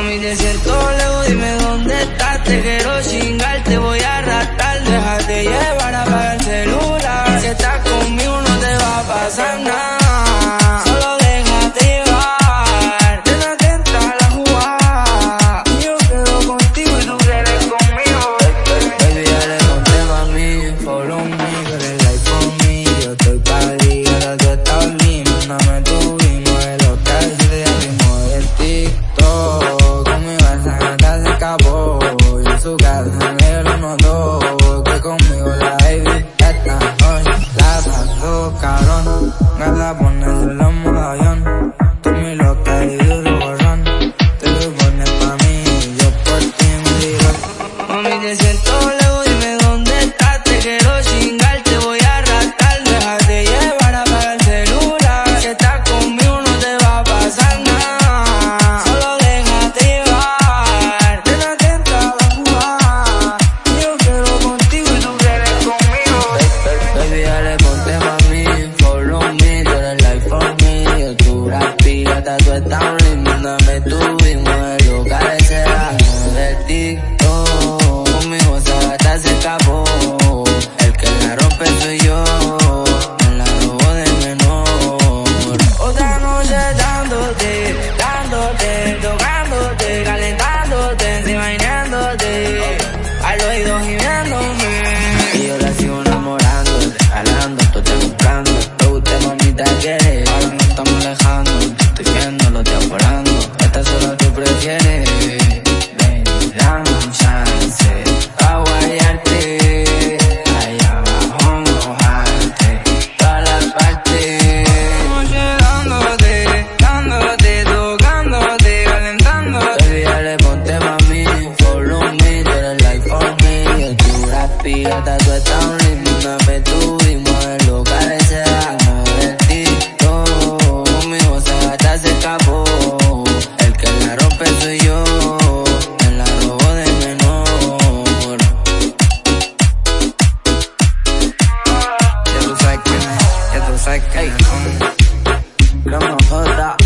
Mami, te siento lejos, dime dónde estás. Te quiero chingar, te voy a arrastrar. Déjate llevar, apaga el celular. Si estás conmigo, no te va a pasar nada. Contigo y tú quieres conmigo. Baby, ya le conté, mami, por un pirata, tú estás linda, me tuvimos el lugar ese era de ti. pirata, tú estás un limpio, una vez tuvimos el lugar de ese agradecido. Conmigo se gata se escapó, el que la rompe soy yo, me la robó de menor. Ya tú sabes que, ya tú sabes que, como jota.